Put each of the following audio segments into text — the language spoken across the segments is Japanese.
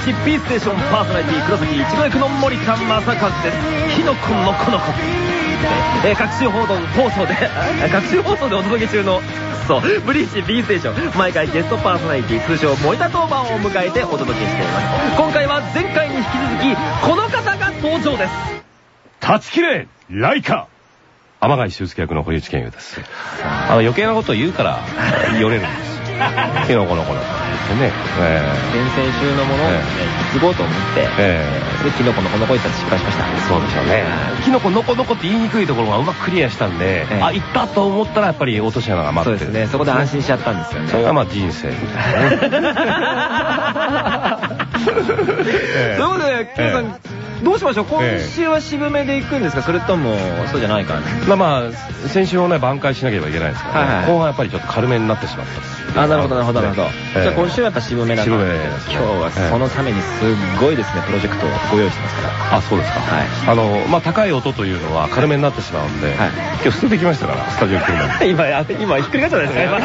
クスアワーブリッジ B ステーションパーソナリティ黒崎一護役の森田正和です。キノコのこのこえー、各種報道放送で 各種放送でお届け中のそうブリッジ B ステーション。毎回ゲストパーソナリティ通称森田当番を迎えてお届けしています。今回は前回に引き続きこの方が登場です。断ち切れライカ天貝修介役の堀内健優です。あの余計なことを言うから よれるんです。キノコのこのってね、えー、先々週のものをね、継ごうと思って、えー、で、キノコのこのこいったら失敗しました。そうでしょうね。キノコのこのこって言いにくいところがうまくクリアしたんで、えー、あ、行ったと思ったらやっぱり落とし穴が待ってる。そうですね。そこで安心しちゃったんですよね。それがまあ人生みたいなね。ということで、キノさん、どうしましょう？今週は渋めで行くんですか？それともそうじゃないかまあまあ先週をね挽回しなければいけないですから後半やっぱりちょっと軽めになってしまったあなるほどなるほどなるほど。じゃあ今週はやっぱ渋めな。渋め今日はそのためにすっごいですねプロジェクトをご用意してますから。あそうですか。はい。あのまあ高い音というのは軽めになってしまうんで今日捨ててきましたからスタジオ来るのに。今今ひっくり返ったですか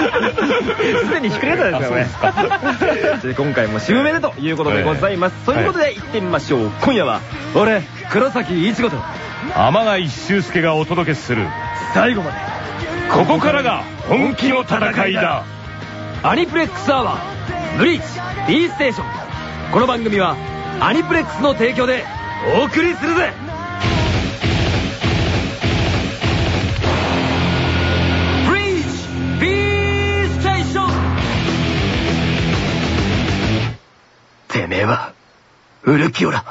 すでにひっくり返ったですからね。今回も渋めでということでございます。ということで行ってみましょう。今夜は俺黒崎一護と天貝修介がお届けする最後までここからが本気の戦いだアニプレックスアワーブリーチ B ステーション。この番組はアニプレックスの提供でお送りするぜ。ブリーチ B ステーション。てめえはウルキオラ。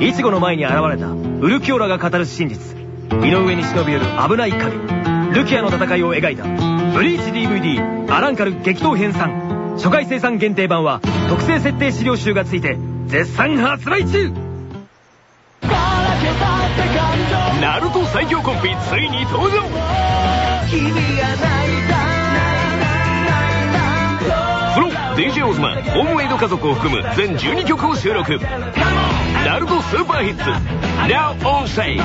イチゴの前に現れたウルキオラが語る真実。井上に忍び寄る危ない影ルキアの戦いを描いた。ブリーチ DVD アランカル激闘編3初回生産限定版は特製設定資料集がついて絶賛発売中。ナルト最強コンビついに登場。君が泣いた DJ オズマホームメイド家族を含む全12曲を収録。ナルトスーパーヒッツ。Now on Sale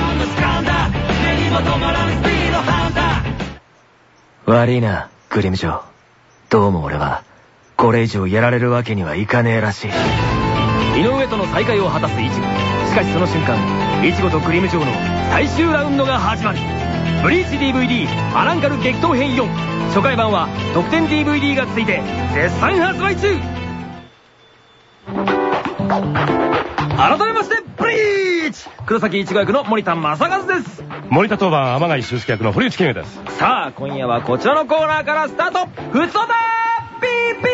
悪いなグリムジョーどうも俺はこれ以上やられるわけにはいかねえらしい。井上との再会を果たすイチゴしかしその瞬間イチゴとグリムジョーの最終ラウンドが始まる。ブリーチ DVD アランカル激闘編4初回版は特典 DVD がついて絶賛発売中。改めましてブリーチ黒崎一護役の森田正和です。森田当番天貝修介役の堀内健です。さあ今夜はこちらのコーナーからスタート。ふつおた BBS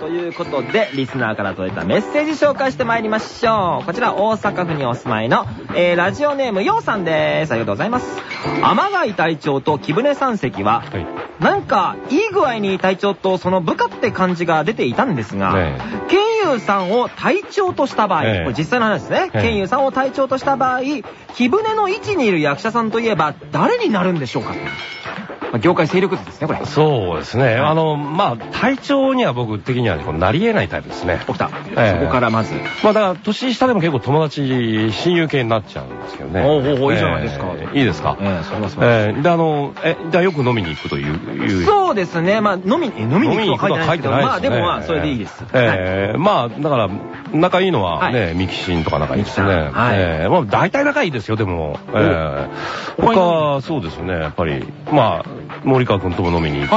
ということで、リスナーから届いたメッセージ紹介してまいりましょう。こちら、大阪府にお住まいの、えー、ラジオネーム、ようさんです。ありがとうございます。天貝隊長と木舟三隻は、はい、なんか、いい具合に隊長とその部下って感じが出ていたんですが、ね、ケンユーさんを隊長とした場合、これ実際の話ですね。ケンユーさんを隊長とした場合、木舟の位置にいる役者さんといえば、誰になるんでしょうかまあ、業界勢力図ですね、これ。そうですね。あの、まあ、体調には僕的にはなり得ないタイプですね。起きた。えー、そこからまず。まあ、だから、年下でも結構友達、親友系になっちゃうんですけどね。おおおいいじゃないですか。いいですか？ええ、それはそうえで、あの、え、じゃあよく飲みに行くという。そうですね。まあ、飲みに、飲みに行くとは書いてないですけど、まあ、でもまあ、それでいいです。ええ、まあ、だから、仲いいのはね、ミキシンとか仲いいですね。はい。ええ、まあ、大体仲いいですよ、でも。ええ。他は、そうですね、やっぱり、まあ、森川君とも飲みに行くし、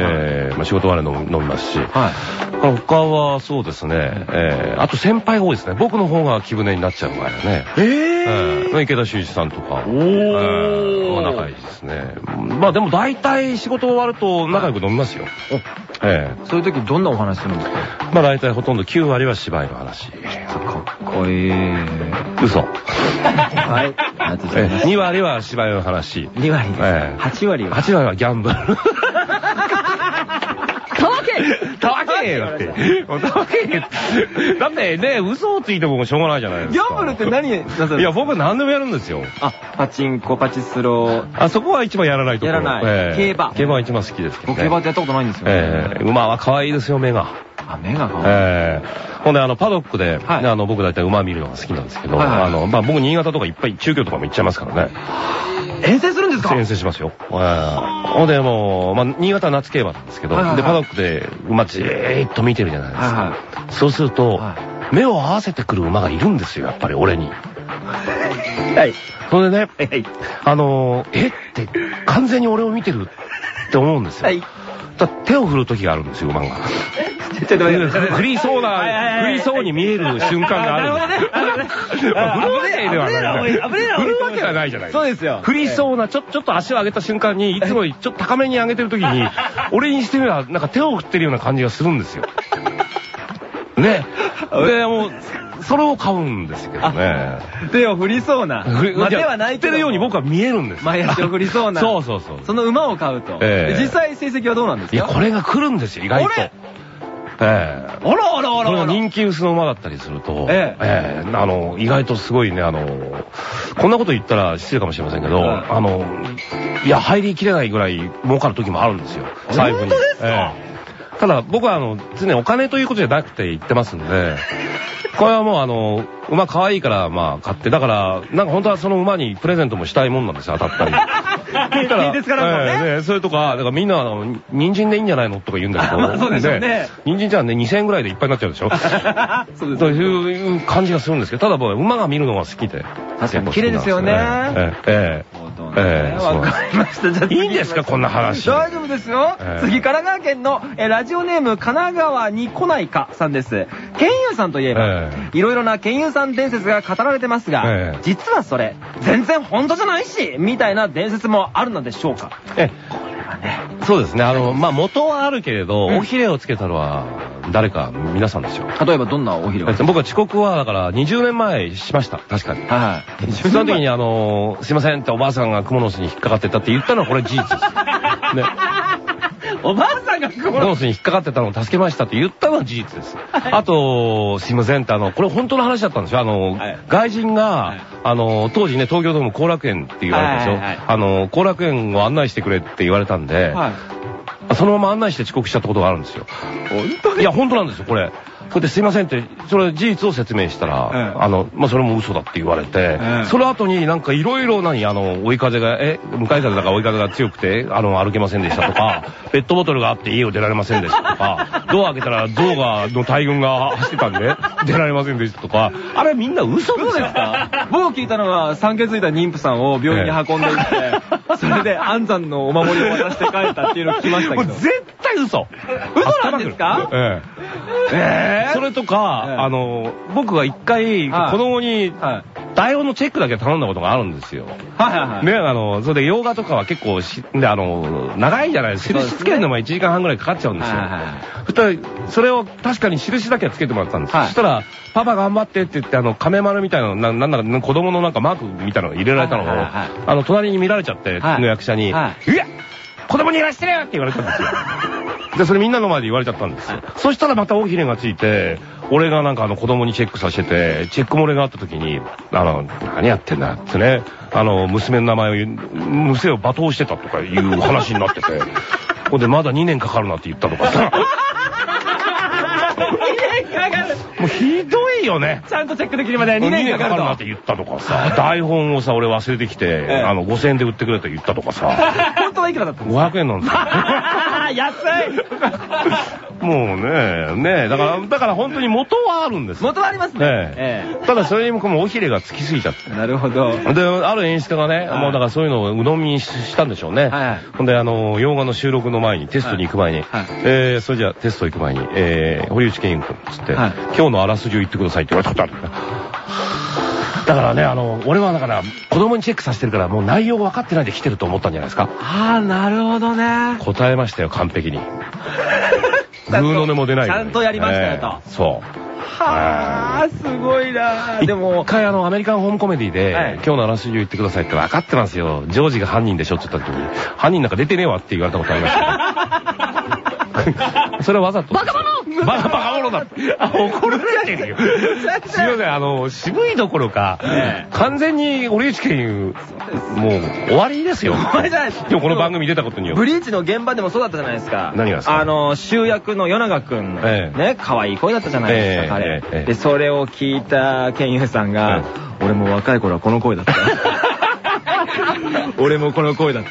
え仕事終わり飲みますし、はい、他はそうですね、えー、あと先輩が多いですね。僕の方が気舟になっちゃう前だね。えー、えー、池田修一さんとか、おー、仲いいですね。まあでも大体仕事終わると仲良く飲みますよ。ええそういう時どんなお話するんですか？まあ大体ほとんど9割は芝居の話。かっこいい。嘘。はい。ありがとうございます。2割は芝居の話。2割ええ8割は ?8 割はギャンブル。たわけたわけよって。たわけだってね、嘘をついてもしょうがないじゃないですか。ギャンブルって何なさいや、僕は何でもやるんですよ。あ、パチンコ、パチスロあ、そこは一番やらないところ。やらない。競馬。競馬は一番好きですけど競馬ってやったことないんですよ。ええ馬は可愛いですよ、目が。あ、目が可愛い。えー、ほんで、あの、パドックで、あの、僕大体馬見るのが好きなんですけど、あの、まあ、僕新潟とかいっぱい中京とかも行っちゃいますからね。遠征するんですか？遠征しますよ。ほんで、もう、まあ、新潟夏競馬なんですけど、で、パドックで馬じーっと見てるじゃないですか。そうすると、目を合わせてくる馬がいるんですよ、やっぱり俺に。はい。それでね、はい、あのー、え？って、完全に俺を見てるって思うんですよ。はい。手を振る時があるんですよ、馬が。ちょっと待って。振りそうな、振りそうに見える瞬間があるんですよ。振るわけではない。振るわけはないじゃないそうですよ。振りそうな、ちょ、ちょっと足を上げた瞬間に、いつもちょっと高めに上げてる時に、俺にしてみれば、なんか手を振ってるような感じがするんですよ。ね。で、もう、それを買うんですけどね。手を振りそうな。まあ、手はないけど。るように僕は見えるんです前足を振りそうな。そうそうそう。その馬を買うと。実際成績はどうなんですか？いや、これが来るんですよ、意外と。ええあらあらあらあら。人気薄の馬だったりすると、ええあの、意外とすごいね、あの、こんなこと言ったら失礼かもしれませんけど、あの、いや、入りきれないぐらい儲かる時もあるんですよ、財布に。本当ですか？ただ僕はあの、常にお金ということじゃなくて言ってますんで、これはもうあの、馬可愛いからまあ買って、だから、なんか本当はその馬にプレゼントもしたいもんなんですよ、当たったり。いいですからね。ねそれとか、だからみんな、人参でいいんじゃないのとか言うんだけど。ま あそうですよね。人参じゃね、2000円ぐらいでいっぱいになっちゃうでしょ。そうです。そういう感じがするんですけど、ただ僕馬が見るのが好きで。確かに綺麗ですよね。ええ。ええ。わかりました。じゃあいいんですか、こんな話。大丈夫ですよ。次、神奈川県のラジオネーム、神奈川に来ないかさんです。県有さんといえば、いろいろな県有さん伝説が語られてますが、実はそれ、全然本当じゃないし、みたいな伝説もあるのでしょうか？えそうですね。あの、まあ、元はあるけれど、おひれをつけたのは、誰か、皆さんですよ。例えばどんなおひれを僕は遅刻は、だから20年前しました。確かに。はい。その時に、あの、すいませんっておばあさんがクモの巣に引っかかってたって言ったのはこれ事実です。ね。おばあさんがクモの巣に引っかかってたのを助けましたって言ったのは事実です。あと、すいませんって、あの、これ本当の話だったんですよ。あの、外人が、あの、当時ね、東京ドーム後楽園って言われたんですよ。あの、後楽園を案内してくれって言われたんで、そのまま案内して遅刻しちゃったことがあるんですよ。いや、本当なんですよ、これ。それですいませんって、それ事実を説明したら、ええ、あの、まあ、それも嘘だって言われて、え、その後になんかいろいろ何、あの、追い風が、え、向かい風だから追い風が強くて、あの、歩けませんでしたとか、ペットボトルがあって家を出られませんでしたとか、ドア開けたら象が、の大群が走ってたんで、出られませんでしたとか、あれみんな嘘ですか僕聞いたのは、産気づいた妊婦さんを病院に運んでいって、それで安産のお守りを渡して帰ったっていうのを聞きましたけど。絶対嘘。嘘なんですか？ええ。ええ。それとか、あの、僕は一回、子供に、台本のチェックだけ頼んだことがあるんですよ。はいはいはい。ね、あの、それで洋画とかは結構し、で、あの、長いじゃないですか。印つけるのも1時間半ぐらいかかっちゃうんですよ。そしたら、それを確かに印だけはつけてもらったんです。そしたら、パパ頑張ってって言って、あの、亀丸みたいなの、ななんだか、子供のなんかマークみたいなの入れられたのを、あの、隣に見られちゃって、の役者に、いや子供にいらしてるよって言われたんですよ。で、それみんなの前で言われちゃったんですよ。そしたらまた大ひれがついて、俺がなんかあの子供にチェックさせてて、チェック漏れがあった時に、あの、何やってんだってね、あの、娘の名前を、娘を罵倒してたとかいう話になってて、ほんでまだ2年かかるなって言ったとかさ。もうひどいよね。ちゃんとチェックできるまで2年かかるなって言ったとかさ、台本をさ、俺忘れてきて、あの、5000円で売ってくれと言ったとかさ。本当はいくらだったんですか ?500 円なんですよ。安い もうね、ねだから、だから本当に元はあるんです元はありますね。ええ。ただそれにもこのおひれがつきすぎちゃって。なるほど。で、ある演出家がね、もうだからそういうのを鵜呑みにしたんでしょうね。はい。ほんで、あの、洋画の収録の前に、テストに行く前に、えー、それじゃあテスト行く前に、えー、堀内健君つって、今日のあらすじを言ってくださいって言われたことある。だからね、あの、俺はだから、子供にチェックさせてるから、もう内容分かってないで来てると思ったんじゃないですか。ああ、なるほどね。答えましたよ、完璧に。グーの音も出ない。ちゃんとやりましたよと。そう。はあ、すごいなでも、一回あの、アメリカンホームコメディで、今日のあらすじを言ってくださいって分かってますよ。ジョージが犯人でしょって言った時に、犯人なんか出てねえわって言われたことありました。それはわざと。バカ者 バカバカ者だ。あ、怒るじゃねえよ。すいません、あの、渋いどころか、完全に堀内県、もう終わりですよ。終わりじゃないです今日この番組出たことによブリーチの現場でもそうだったじゃないですか。何がですか？あの、集約の与永くんの、ね、可愛い声だったじゃないですか、彼。で、それを聞いたケンユさんが、俺も若い頃はこの声だった。俺もこの声だった。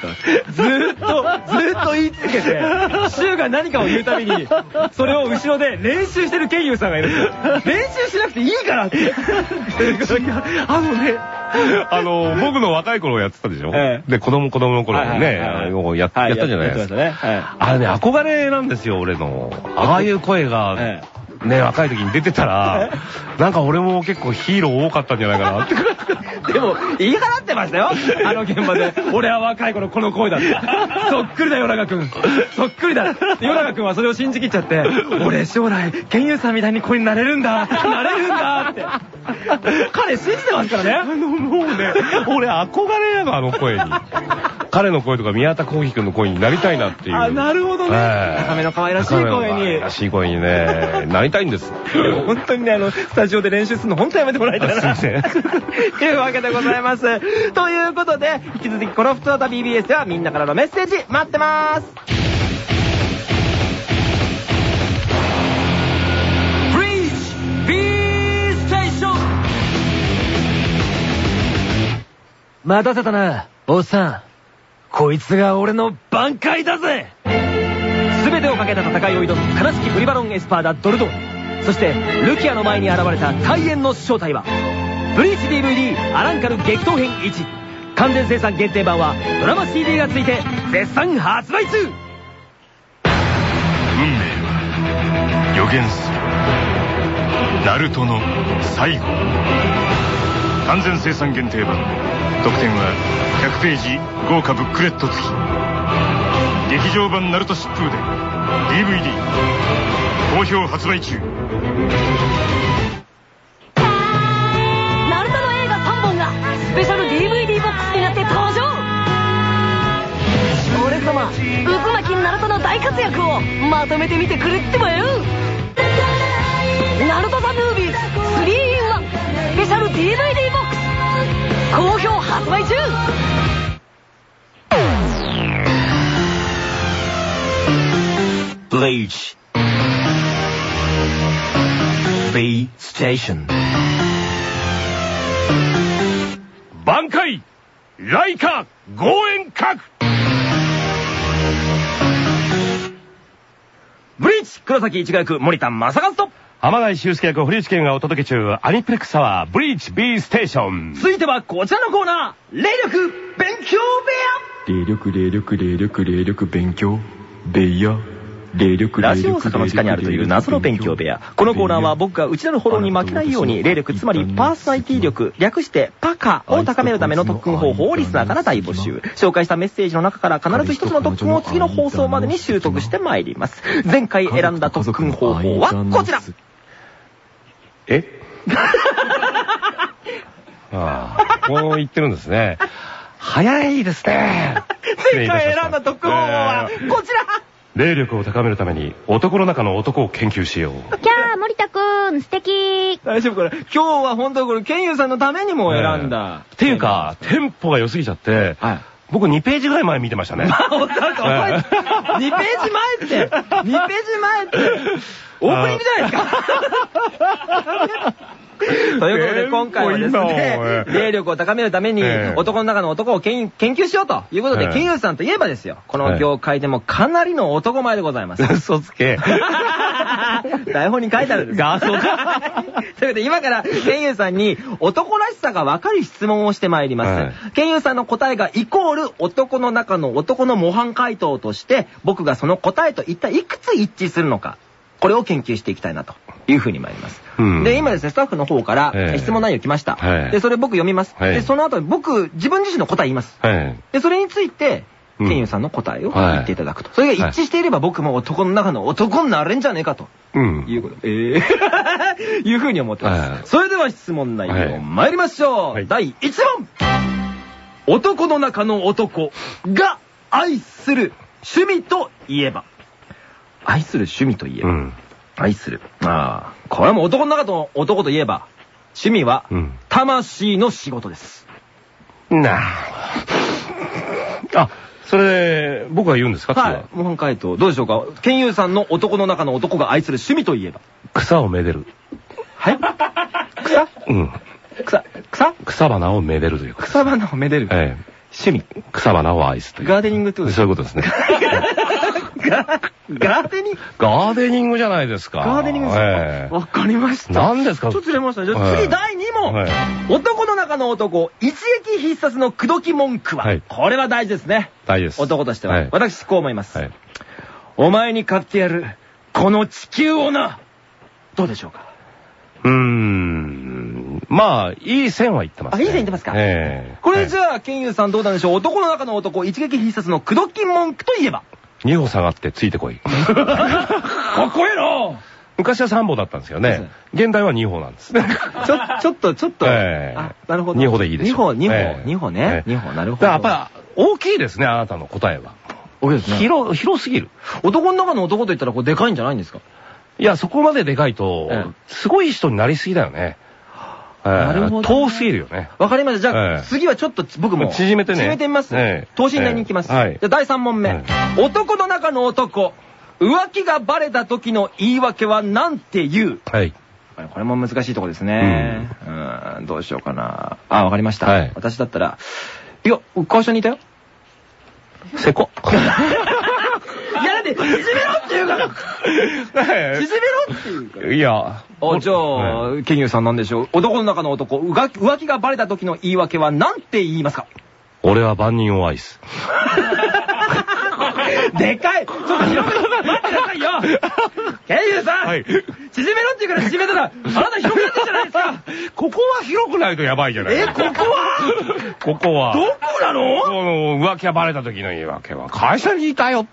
ずーっと、ずーっと言い続けて、シュウが何かを言うたびに、それを後ろで練習してるケンユーさんがいるんですよ。練習しなくていいからって。あのね、あの、僕の若い頃やってたでしょ？で、子供子供の頃ね、やったじゃないですか。あれね、憧れなんですよ、俺の。ああいう声が、ね、若い時に出てたら、なんか俺も結構ヒーロー多かったんじゃないかなって。でも、言い払ってましたよ。あの現場で。俺は若い頃この声だって。そっくりだよ、ラガ君。そっくりだ。ヨラガ君はそれを信じきっちゃって、俺将来、ケンユーさんみたいに声になれるんだ。なれるんだって。彼信じてますからね。あの、もうね、俺憧れやの、あの声に。彼の声とか宮田幸輝君の声になりたいなっていう。あ、なるほどね。高めの可愛らしい声に。らしい声にね、なりたいんです。本当にね、あの、スタジオで練習するの本当やめてもらいたいな。すいません。というわけでございます。ということで、引き続きこのふつおた BBS ではみんなからのメッセージ待ってます。待たせたな、おっさん。こいつが俺の挽回だぜ。全てをかけた戦いを挑む悲しきブリバロンエスパーダドルドン。そしてルキアの前に現れた大円の正体はブリーチ DVD アランカル激闘編1完全生産限定版はドラマ CD がついて絶賛発売中。運命は予言する。ナルトの最後。完全生産限定版。特典は100ページ豪華ブックレット付き。劇場版ナルト疾風で DVD 好評発売中。ナルトの映画3本がスペシャル DVD ボックスになって登場。俺様。渦巻きナルトの大活躍をまとめてみてくれってばよ。ナルトザムービーズ 3in1 スペシャル DVD ボックス好評発売中。Bleach. B Station. 挽回。ライカ。合演閣ブリーチ。黒崎一学森田正和と。浜内修介役堀内健がお届け中アニプレックスアワーブリーチ B ステーション。続いてはこちらのコーナー霊力勉強部屋。霊力霊力霊力霊力勉強。部屋。霊力ラジオ大阪の地下にあるという謎の勉強部屋。このコーナーは僕が内田のフォローに負けないように、霊力、つまりパーソナリティ力、略してパカを高めるための特訓方法をリスナーから大募集。紹介したメッセージの中から必ず一つの特訓を次の放送までに習得してまいります。前回選んだ特訓方法はこちらえ？ああ、こう言ってるんですね。早いですね。前回選んだ特訓方法はこちら霊力を高めるために男の中の男を研究しよう。キャー、森田くん、素敵大丈夫これ。今日は本当これ、ケンユーさんのためにも選んだ。っていうか、テンポが良すぎちゃって、はい、僕2ページぐらい前見てましたね。なんかお前、2ページ前って、2ページ前って、オープニングじゃないですか。ということで、今回はですね、霊力を高めるために、男の中の男を研究しようということで、ケンユーさんといえばですよ、この業界でもかなりの男前でございます。嘘つけ。台本に書いてあるんです。画像か。ということで、今から、ケンユーさんに男らしさがわかる質問をしてまいります。ケンユーさんの答えがイコール男の中の男の模範回答として、僕がその答えと一体いくつ一致するのか。これを研究していきたいなというふうに参ります。うん、で、今ですね、スタッフの方から質問内容来ました。えー、で、それ僕読みます。はい、で、その後僕、自分自身の答え言います。はい、で、それについて、ケンユさんの答えを言っていただくと。それが一致していれば僕も男の中の男になれんじゃねえかと。いうこと。ええ いうふうに思ってます。それでは質問内容参りましょう。第1問男の中の男が愛する趣味といえば？愛する趣味といえば、うん、愛する。ああ、これはもう男の中の男といえば、趣味はうん、魂の仕事です。なあ。あ、それで、僕が言うんですか？次はいは。。模範回答、どうでしょうか？ケンユーさんの男の中の男が愛する趣味といえば。草をめでる。はい？草？うん。草？草？草花をめでるというか。草花をめでる。え趣味。え。草花を愛すという。ガーデニングってことですそういうことですね。ガガーデニング？ガーデニングじゃないですか。ガーデニングですかええわかりました。何ですか？ちょっとずれました。じゃあはい次第2問。はい男の中の男、一撃必殺の口説き文句は、はいこれは大事ですね。大事です。男としては。はい私こう思います。はい。お前に買ってやる、この地球をな。どうでしょうか？うーん。まあ、いい線は言ってます、ね。あいい線言ってますか？ええこれじゃゃあ、ケンユーさんどうなんでしょう？男の中の男、一撃必殺の口説き文句といえば？二歩下がってついてこい。かっこいいな昔は3歩だったんですよね。現代は2歩なんです。ちょ、ちょっと、ちょっと。ええあ、なるほど。二歩でいいでしょ2歩、2歩、ええ2歩ね。ええ2歩、なるほど。だからやっぱ、大きいですね、あなたの答えは。大きいですね。広、広すぎる。男の中の男と言ったらこうでかいんじゃないんですか？いや、そこまででかいとええ、すごい人になりすぎだよね。ええなるほどね遠すぎるよね。わかりました。じゃあ、ええ次はちょっと僕も。縮めてね縮めてみます。ええ等身大に行きます。ええはいじゃあ第3問目。はい男の中の男。浮気がバレた時の言い訳はなんて言う？はい。これも難しいとこですね。うん、どうしようかな。あ、わかりました。はい私だったら、いや、会社にいたよ。せこ。いや、だって、縮めろって言うから。縮めろって言うから。いや。あ、じゃあ、ケンユーさんなんでしょう？男の中の男、浮気浮気がバレた時の言い訳は何て言いますか？俺は万人を愛す。でかいちょっと広め待ってくださいよケンユーさん、はい縮めろって言うから縮めたら、あなた広くなってるじゃないですか ここは広くないとやばいじゃないえ、ここは？ここは。どこなの？この浮気がバレた時の言い訳は、会社にいたよ。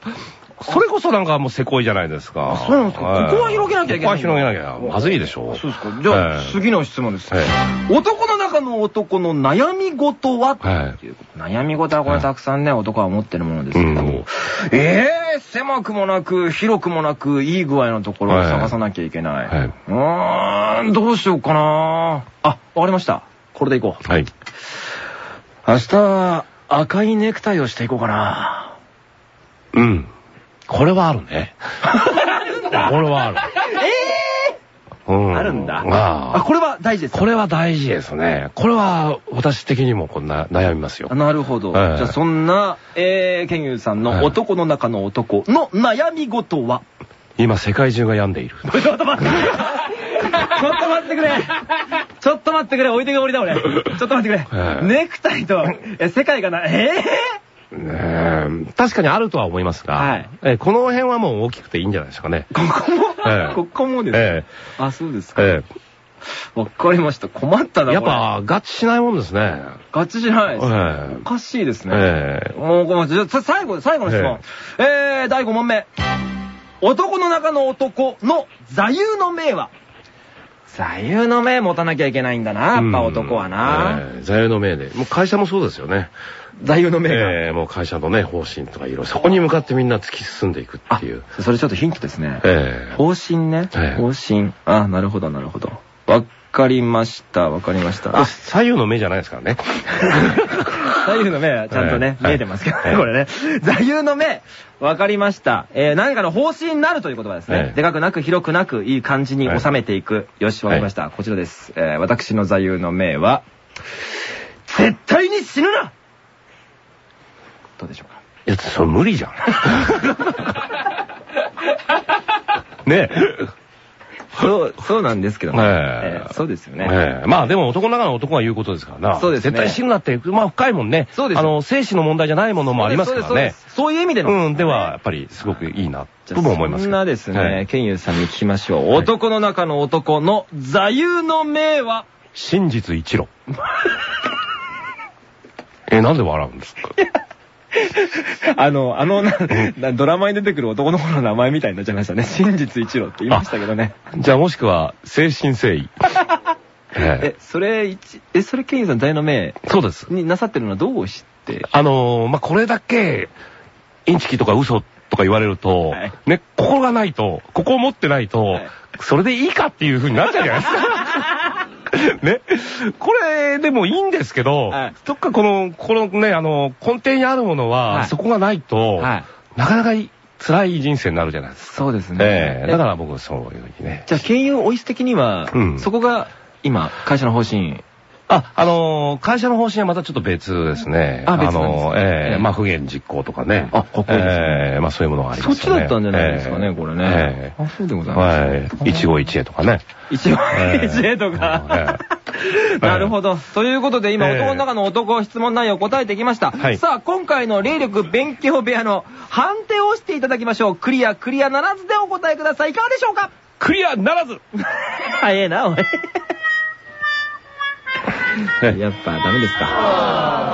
それこそなんかもうせこいじゃないですか。そうなんですか？はいここは広げなきゃいけないここは広げなきゃまずいでしょ。そうですか。じゃあ、ええ次の質問です。え男の中の男の悩み事は、はいっていうこと悩み事はこれたくさんね、男は持ってるものですけども。うんええ狭くもなく、広くもなく、いい具合のところを探さなきゃいけないうーん、どうしようかなあ、わかりました。これでいこう。はい。明日は赤いネクタイをしていこうかな。うん。これはあるね。これはある。うんあるんだ。ああ、これは大事ですかこれは大事ですね。これは私的にもこんな悩みますよあ。なるほど。ええじゃあそんな、えー、ケンユーさんの男の中の男の悩み事は、今世界中が病んでいる。ちょっと待って。ちょっと待ってくれ。ちょっと待ってくれ。置いてけぼりだ俺。ちょっと待ってくれ。ええネクタイと、え、世界がな、えねえ確かにあるとは思いますが、はいえこの辺はもう大きくていいんじゃないですかね。ー、ここも、ええここもです、えあ、そうですえか。えわかりました。困ったな。えやっぱ合致しないもんですね。ガチじゃないです。ええおかしいですね。ええもうごめん最後、最後の質問。えー、第5問目。男の中の男の座右の銘は？座右の銘持たなきゃいけないんだな、やっぱ男はな。ええ座右の銘で。もう会社もそうですよね。座右の銘が。ええもう会社のね、方針とかいろいろ、そこに向かってみんな突き進んでいくあっていう。、それちょっとヒントですね。ええ方針ね。ええ方針。あ、なるほど、なるほど。わかりました、わかりました。あ、左右の目じゃないですからね。座右の銘はちゃんとね、はい見えてますけどね、はいこれね。座右の銘、わかりました。えー、何かの方針になるという言葉ですね。はいでかくなく広くなく、いい感じに収めていく。よし、わかりました。こちらです。えー、私の座右の銘は、絶対に死ぬなどうでしょうかいや、それ無理じゃん。ねえ。そう、そうなんですけどね。そうですよね。ええまあでも男の中の男が言うことですからな。そうですね絶対死ぬなって、まあ深いもんね。そうですあの、生死の問題じゃないものもありますからねそういう意味での。うん、では、やっぱりすごくいいな、とも思いますそんなですね、はいケンユーさんに聞きましょう。男の中の男の座右の銘は、真実一路。え、なんで笑うんですか？あの、あのな、なドラマに出てくる男の子の名前みたいになっちゃいましたね。真実一路って言いましたけどね。じゃあもしくは、誠心誠意。ええ、それ一、え、それケンユーさん座右の銘えそうです。になさってるのはどうして？あのー、まあ、これだけ、インチキとか嘘ととか言われると、はいね、ここがないと、ここを持ってないと、はいそれでいいかっていう風になっちゃうじゃないですか。ね。これ、でもいいんですけど、はいどっかこの、このね、あの、根底にあるものは、はいそこがないと、はいなかなか辛い人生になるじゃないですか。そうですね。ええだから僕そういうふうにね。じゃあ、経由オイス的には、うんそこが今、会社の方針。あ、あのー会社の方針はまたちょっと別ですね。あ別ですのーええええまあ、不言実行とかね。あかっこいいですねええまあ、そういうものがありそっちますよね。だったんじゃないですかね、ええこれねえ。あ、そうでごえざいます。はい。一期一会とかね。一応、ええ一円とかえ。え なるほど。ということで、今、ええ男の中の男質問内容を答えてきました。はいさあ、今回の霊力勉強部屋の判定をしていただきましょう。クリア、クリアならずでお答えください。いかがでしょうか？クリアならず 早えな、おい。え やっぱダメですか。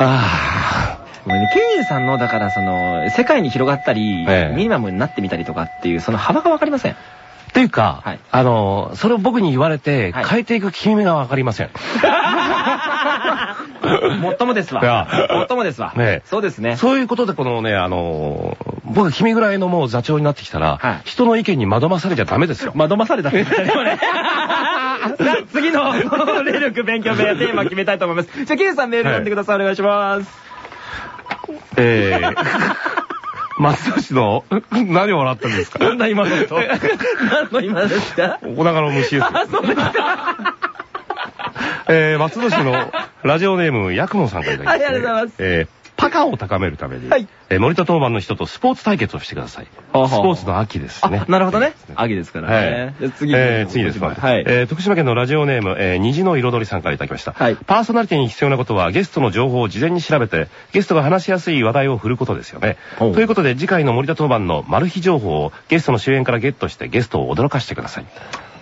あごめんね、ケインさんの、だからその、世界に広がったり、ええミニマムになってみたりとかっていう、その幅がわかりません。っていうか、はいあのーそれを僕に言われて、はい変えていく君がわかりません。もっともですわ。もっともですわ。ねそうですね。そういうことでこのね、あのー僕は君ぐらいのもう座長になってきたら、はい人の意見に惑わされちゃダメですよ。惑わされた あ次の 霊力勉強部屋 テーマ決めたいと思います。じゃあ、ケイさんメール読んでください。お願いします。えー、松戸市の、何を笑ったんですか？どんな今のと。何の今ですかお腹の虫ですよ。あ、そうですか。えー、松戸市のラジオネーム、ヤクモさんからいただきました、ありがとうございますえー、パカを高めるために、はいえー森田当番の人とスポーツ対決をしてください。スポーツの秋ですねあ。、なるほどね。秋ですからはいね。じゃあ次。えー次ですね。はい。えー徳島県のラジオネーム、えー虹の彩りさんからいただきました。はいパーソナリティに必要なことはゲストの情報を事前に調べて、ゲストが話しやすい話題を振ることですよね。ということで、次回の森田当番のマル秘情報をゲストの主演からゲットしてゲストを驚かしてください。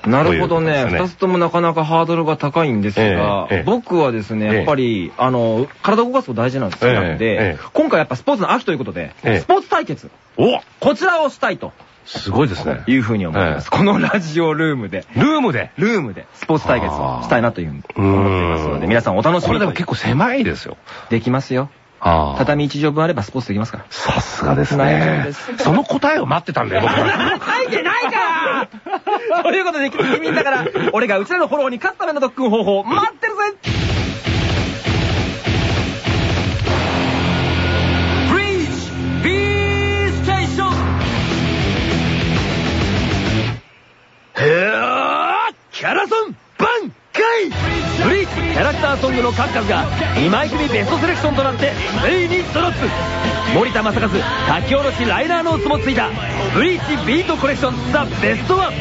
なるほどね。ということですね二つともなかなかハードルが高いんですがええええ、僕はですね、やっぱり、あの、体を動かすこと大事なんですなんでえ、今回やっぱスポーツの秋ということでええ、スポーツ対決、おこちらをしたいとすごいですね。いうふうに思います。このラジオルームで。ルームで？ルームでスポーツ対決をしたいなというふうに思っていますので、うん皆さんお楽しみに。これでも結構狭いですよ。できますよ。畳1畳分あればスポーツできますから。さすがですね。その答えを待ってたんだよ、僕は。書いてないからということで、君だから、俺がうちらのフォローに勝つための特訓方法、待ってるぜブリーチ B ステーションへーキャラソン挽回ブリーチキャラクターソングの数々が2枚組ベストセレクションとなってついにドロップ。森田正和書き下ろしライナーノーツもついたブリーチビートコレクションザ・ベストワン。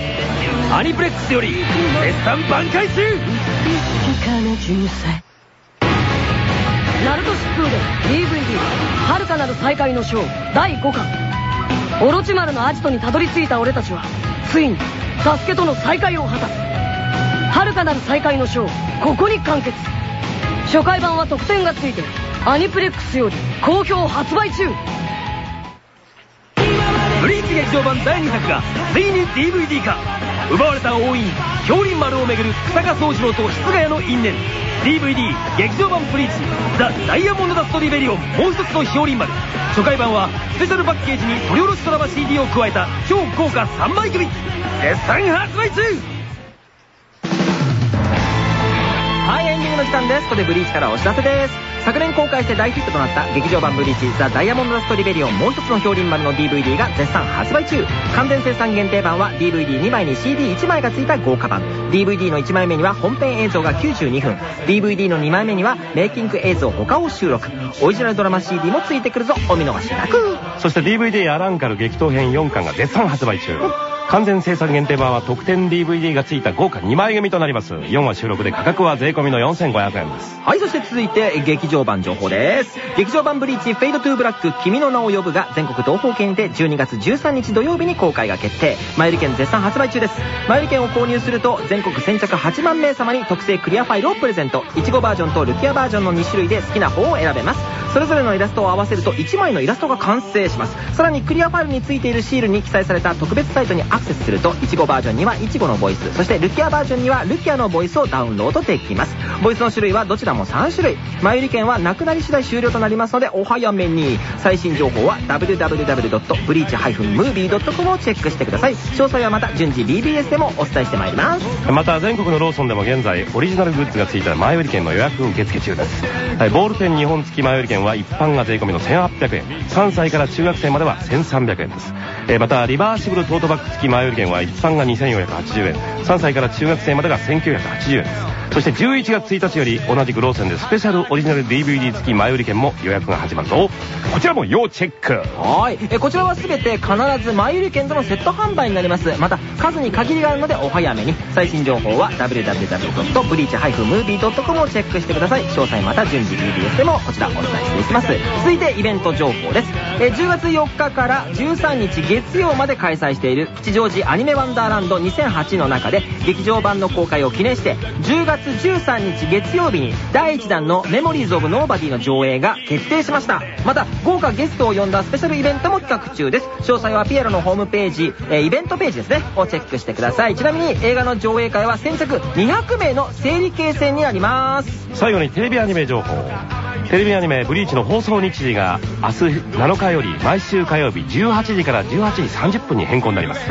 アニプレックスより絶賛挽回中。ナルト疾風で DVD「遥かなる再会の章」第5巻。オロチマルのアジトにたどり着いた俺たちはついにサスケとの再会を果たす。遥かなる再会の章ここに完結。初回版は特典がついてアニプレックスより好評発売中。ブリーチ劇場版第2作がついに DVD 化。奪われた王院氷林丸をめぐる草加宗次郎と室ヶ谷の因縁。DVD 劇場版ブリーチザ・ダイヤモンドダストリベリオンもう一つの氷林丸初回版はスペシャルパッケージに取り下ろしドラマ CD を加えた超豪華3枚組。絶賛発売中はい、エンディングの時間です。ここでブリーチからお知らせです。昨年公開して大ヒットとなった劇場版ブリーチザ・ダイヤモンド・ダスト・リベリオンもう一つの氷林丸の DVD が絶賛発売中完全生産限定版は DVD2 枚に CD1 枚が付いた豪華版 DVD の1枚目には本編映像が92分 DVD の2枚目にはメイキング映像他を収録オリジナルドラマ CD も付いてくるぞお見逃しなくそして DVD アランカル激闘編4巻が絶賛発売中。完全生産限定版は特典 DVD が付いた豪華2枚組となります。4話収録で価格は税込みの4500円です。はい、そして続いて、劇場版情報です。劇場版 BLEACH、Fade to Black、君の名を呼ぶが、全国東宝系で12月13日土曜日に公開が決定。前売り券絶賛発売中です。前売り券を購入すると、全国先着8万名様に特製クリアファイルをプレゼント。いちごバージョンとルキアバージョンの2種類で好きな方を選べます。それぞれのイラストを合わせると1枚のイラストが完成します。さらにクリアファイルについているシールに記載された特別サイトにアアクセスするといちごバージョンにはいちごのボイス。そしてルキアバージョンにはルキアのボイスをダウンロードできます。ボイスの種類はどちらも3種類。前売り券はなくなり次第終了となりますのでお早めに。最新情報は www.breach-movie.com をチェックしてください。詳細はまた順次 BBS でもお伝えしてまいります。また全国のローソンでも現在オリジナルグッズが付いた前売り券の予約受付中です、はい、ボールペン2本付き前売り券は一般が税込みの1800円。3歳から中学生までは1300円です、えーまたリバーシブルトートバッグ付き前売り券は一般が2480円。3歳から中学生までが1980円です。そして11月1日より同じくローソンでスペシャルオリジナル DVD 付き前売り券も予約が始まるぞ。こちらも要チェック。はい。えこちらは全て必ず前売り券とのセット販売になります。また数に限りがあるのでお早めに。最新情報は www.breach-movie.com をチェックしてください。詳細また順次 BBS でもこちらお伝えしていきます。続いてイベント情報です。え10月4日から13日月曜まで開催している吉祥寺アニメワンダーランド2008の中で劇場版の公開を記念して10月13日月曜日に第1弾のメモリーズ・オブ・ノーバディの上映が決定しました。また豪華ゲストを呼んだスペシャルイベントも企画中です。詳細はピエロのホームページ、えイベントページですね。をチェックしてください。ちなみに映画の上映会は先着200名の整理形成になります。最後にテレビアニメ情報。テレビアニメ「ブリーチ」の放送日時が明日7日より毎週火曜日18時から18時30分に変更になります、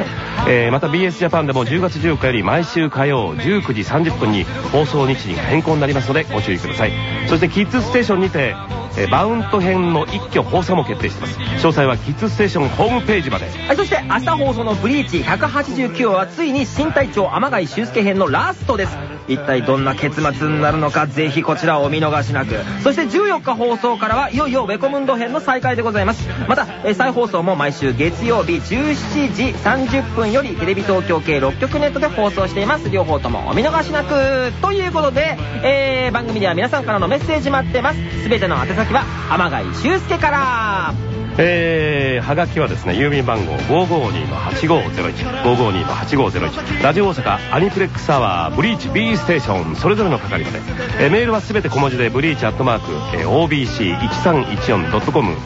えーまた BS ジャパンでも10月14日より毎週火曜19時30分に放送日時が変更になりますのでご注意ください。そしてキッズステーションにて、えーバウント編の一挙放送も決定しています詳細はキッズステーションホームページまではい、そして明日放送のブリーチ189話はついに新隊長天海修介編のラストです。一体どんな結末になるのかぜひこちらをお見逃しなく。そして14日放送からはいよいよウェコムンド編の再開でございます。また、え再放送も毎週月曜日17時30分よりテレビ東京系6局ネットで放送しています。両方ともお見逃しなく。ということで、えー番組では皆さんからのメッセージ待ってます。すべての宛先は天貝修介から。えー、はがきはですね、郵便番号552-8501、552-8501、ラジオ大阪アニプレックスアワー、ブリーチ B ステーション、それぞれの係まで、えーメールはすべて小文字で、ブリーチアットマーク、えー OBC1314.com、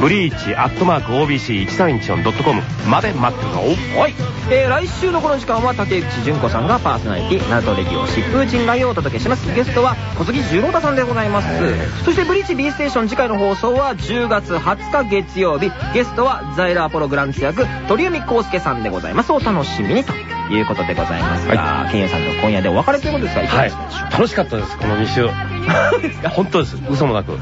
ブリーチアットマーク OBC1314.com まで待ってるぞ。はい、えー来週のこの時間は竹内純子さんがパーソナリティナルトレディオ疾風陣雷をお届けします。ゲストは小杉十郎太さんでございます。そしてブリーチ B ステーション次回の放送は10月20日月曜日。ゲストはザイラーアポログランツ役鳥海康介さんでございます。お楽しみにということでございますが、ケンヤさんと今夜でお別れということですがいかがはい。でしたでしょう、楽しかったです、この2週。本当です、嘘もなく。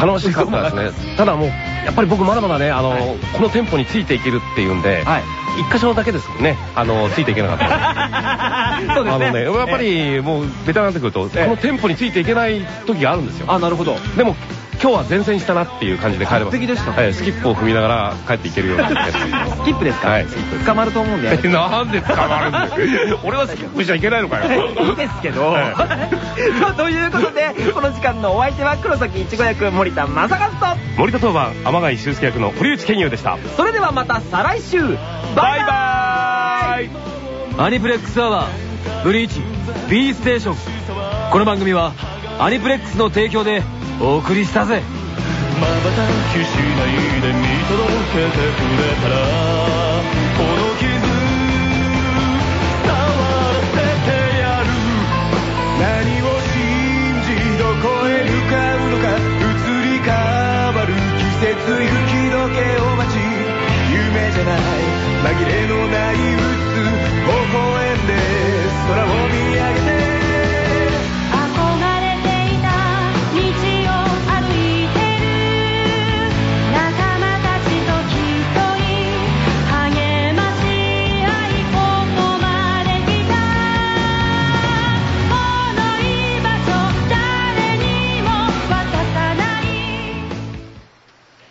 楽しかったですね。ただもう、やっぱり僕まだまだね、あの、はい。この店舗についていけるっていうんで、はい。一箇所だけですもんね、あの、ついていけなかった。そうですね。あのね、やっぱりもうベテランになってくると、こえ。えの店舗についていけない時があるんですよ。あなるほど。でも、今日は前線したなっていう感じで帰れます。完璧でした。はい、スキップを踏みながら帰っていけるようにな。スキップですか、はい。捕まると思うんで。なんで捕まるんだよ。俺はスキップしちゃいけないのかよ。いいですけど、はい。ということでこの時間のお相手は黒崎いちご役森田正和と。森田当番、天貝修介役の堀内健優でした。それではまた再来週。バイバイ。アニプレックスアワーブリーチ B ステーション。この番組はアニプレックスの提供でお送りしたぜ。瞬きしないで見届けてくれたらこの傷伝わらせてやる。何を信じどこへ向かうのか移り変わる季節雪解けを待ち夢じゃない紛れのない鬱微笑んで空を見上げて。